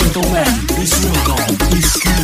gentlemen, it's welcome, it's